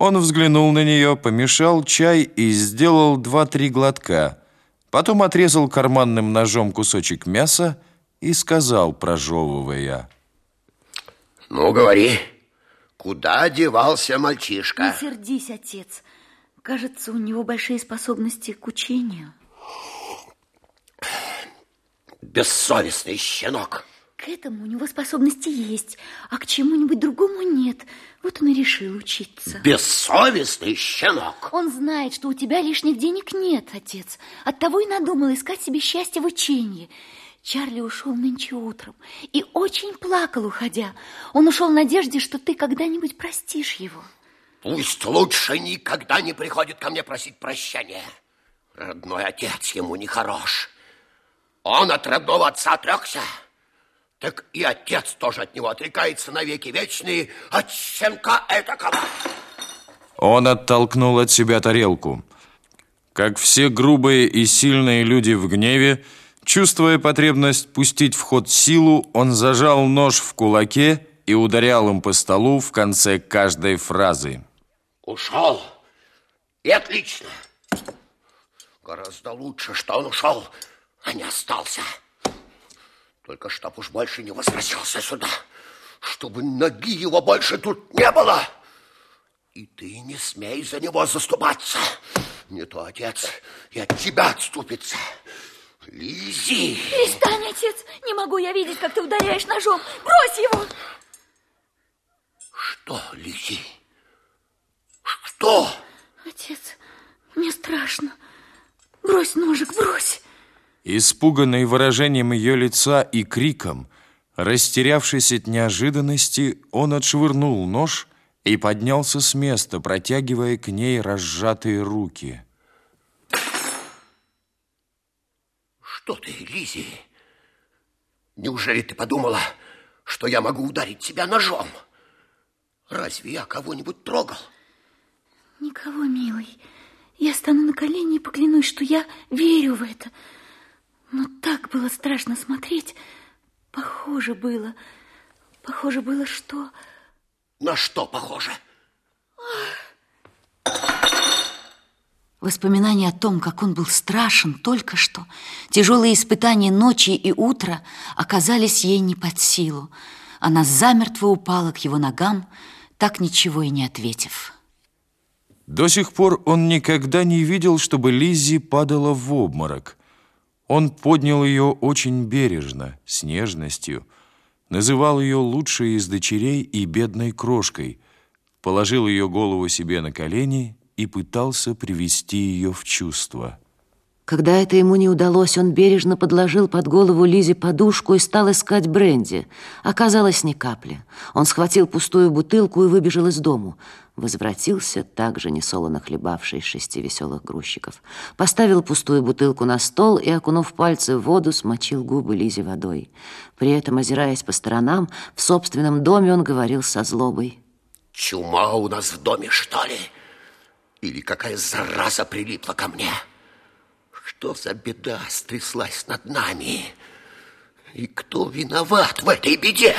Он взглянул на нее, помешал чай и сделал два-три глотка. Потом отрезал карманным ножом кусочек мяса и сказал, прожевывая. Ну, говори, куда девался мальчишка? Не сердись, отец. Кажется, у него большие способности к учению. Бессовестный щенок. К этому у него способности есть, а к чему-нибудь другому нет. Вот он и решил учиться. Бессовестный щенок. Он знает, что у тебя лишних денег нет, отец. Оттого и надумал искать себе счастье в учении. Чарли ушел нынче утром и очень плакал, уходя. Он ушел в надежде, что ты когда-нибудь простишь его. Пусть лучше никогда не приходит ко мне просить прощения. Родной отец ему не хорош. Он от родного отца отрекся. Так и отец тоже от него отрекается навеки вечные от щенка этакого. Он оттолкнул от себя тарелку. Как все грубые и сильные люди в гневе, чувствуя потребность пустить в ход силу, он зажал нож в кулаке и ударял им по столу в конце каждой фразы. Ушел. И отлично. Гораздо лучше, что он ушел, а не остался. Только чтоб уж больше не возвращался сюда, чтобы ноги его больше тут не было. И ты не смей за него заступаться. Не то отец и от тебя отступится. Лизи! Перестань, отец! Не могу я видеть, как ты ударяешь ножом. Брось его! Что, Лизи? Что? Отец, мне страшно. Брось ножик, брось. Испуганный выражением ее лица и криком, растерявшись от неожиданности, он отшвырнул нож и поднялся с места, протягивая к ней разжатые руки. Что ты, Лизи? Неужели ты подумала, что я могу ударить тебя ножом? Разве я кого-нибудь трогал? Никого, милый. Я стану на колени и поклянусь, что я верю в это. Но так было страшно смотреть. Похоже было. Похоже было, что... На что похоже? Воспоминания о том, как он был страшен только что, тяжелые испытания ночи и утра оказались ей не под силу. Она замертво упала к его ногам, так ничего и не ответив. До сих пор он никогда не видел, чтобы Лиззи падала в обморок. Он поднял ее очень бережно, с нежностью, называл ее лучшей из дочерей и бедной крошкой, положил ее голову себе на колени и пытался привести ее в чувство. Когда это ему не удалось, он бережно подложил под голову Лизе подушку и стал искать бренди. Оказалось, ни капли. Он схватил пустую бутылку и выбежал из дому. Возвратился, также несолоно хлебавший шести веселых грузчиков. Поставил пустую бутылку на стол и, окунув пальцы в воду, смочил губы Лизе водой. При этом, озираясь по сторонам, в собственном доме он говорил со злобой. Чума у нас в доме, что ли? Или какая зараза прилипла ко мне? Что за беда стряслась над нами? И кто виноват в этой беде?